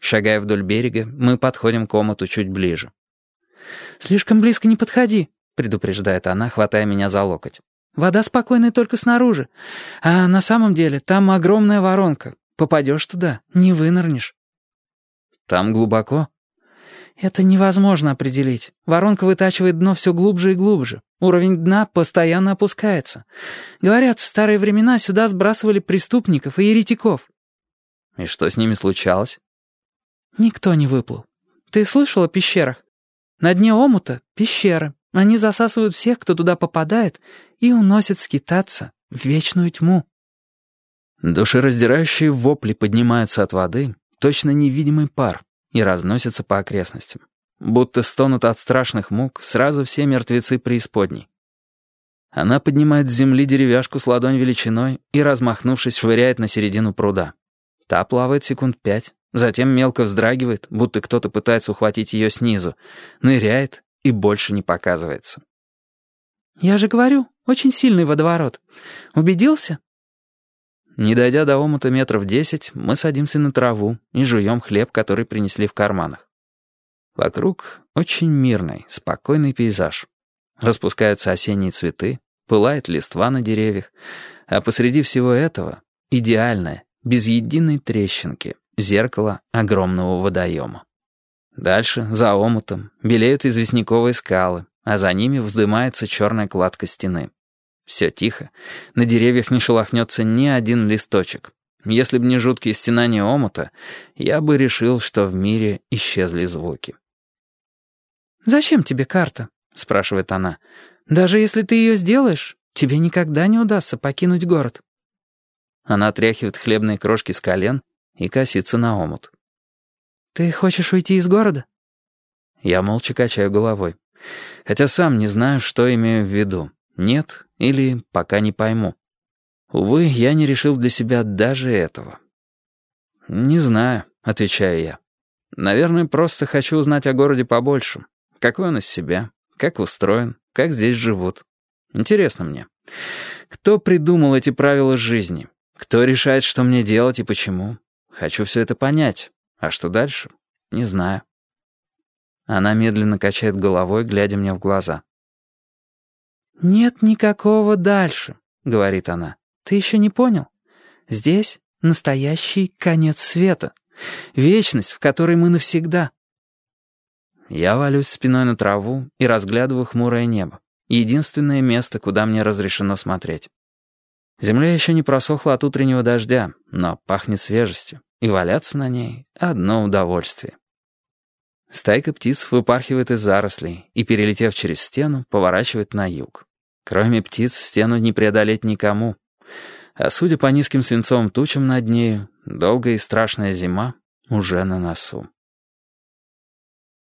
Шагая вдоль берега, мы подходим к омуту чуть ближе. «Слишком близко не подходи», — предупреждает она, хватая меня за локоть. «Вода спокойная только снаружи. А на самом деле там огромная воронка. Попадешь туда, не вынырнешь». «Там глубоко?» «Это невозможно определить. Воронка вытачивает дно все глубже и глубже. Уровень дна постоянно опускается. Говорят, в старые времена сюда сбрасывали преступников и еретиков». «И что с ними случалось?» «Никто не выплыл. Ты слышал о пещерах? На дне омута — пещеры. Они засасывают всех, кто туда попадает, и уносят скитаться в вечную тьму». Душераздирающие вопли поднимаются от воды, точно невидимый пар, и разносятся по окрестностям. Будто стонут от страшных мук сразу все мертвецы преисподней. Она поднимает с земли деревяшку с ладонь величиной и, размахнувшись, швыряет на середину пруда. Та плавает секунд пять, затем мелко вздрагивает, будто кто-то пытается ухватить ее снизу, ныряет и больше не показывается. «Я же говорю, очень сильный водоворот. Убедился?» Не дойдя до омута метров десять, мы садимся на траву и жуем хлеб, который принесли в карманах. Вокруг очень мирный, спокойный пейзаж. Распускаются осенние цветы, пылает листва на деревьях, а посреди всего этого идеальное, без единой трещинки, зеркало огромного водоема. Дальше, за омутом, белеют известняковые скалы, а за ними вздымается черная кладка стены. Все тихо, на деревьях не шелохнется ни один листочек. Если бы не жуткие стенания омута, я бы решил, что в мире исчезли звуки. «Зачем тебе карта?» — спрашивает она. «Даже если ты ее сделаешь, тебе никогда не удастся покинуть город». Она отряхивает хлебные крошки с колен и косится на омут. «Ты хочешь уйти из города?» Я молча качаю головой. Хотя сам не знаю, что имею в виду. Нет или пока не пойму. Увы, я не решил для себя даже этого. «Не знаю», — отвечаю я. «Наверное, просто хочу узнать о городе побольше. Какой он из себя, как устроен, как здесь живут. Интересно мне. Кто придумал эти правила жизни? Кто решает, что мне делать и почему? Хочу все это понять. А что дальше? Не знаю. Она медленно качает головой, глядя мне в глаза. «Нет никакого дальше», — говорит она. «Ты еще не понял? Здесь настоящий конец света. Вечность, в которой мы навсегда». Я валюсь спиной на траву и разглядываю хмурое небо. Единственное место, куда мне разрешено смотреть. Земля еще не просохла от утреннего дождя, но пахнет свежестью, и валяться на ней — одно удовольствие. Стайка птиц выпархивает из зарослей и, перелетев через стену, поворачивает на юг. Кроме птиц, стену не преодолеть никому. А судя по низким свинцовым тучам над нею, долгая и страшная зима уже на носу.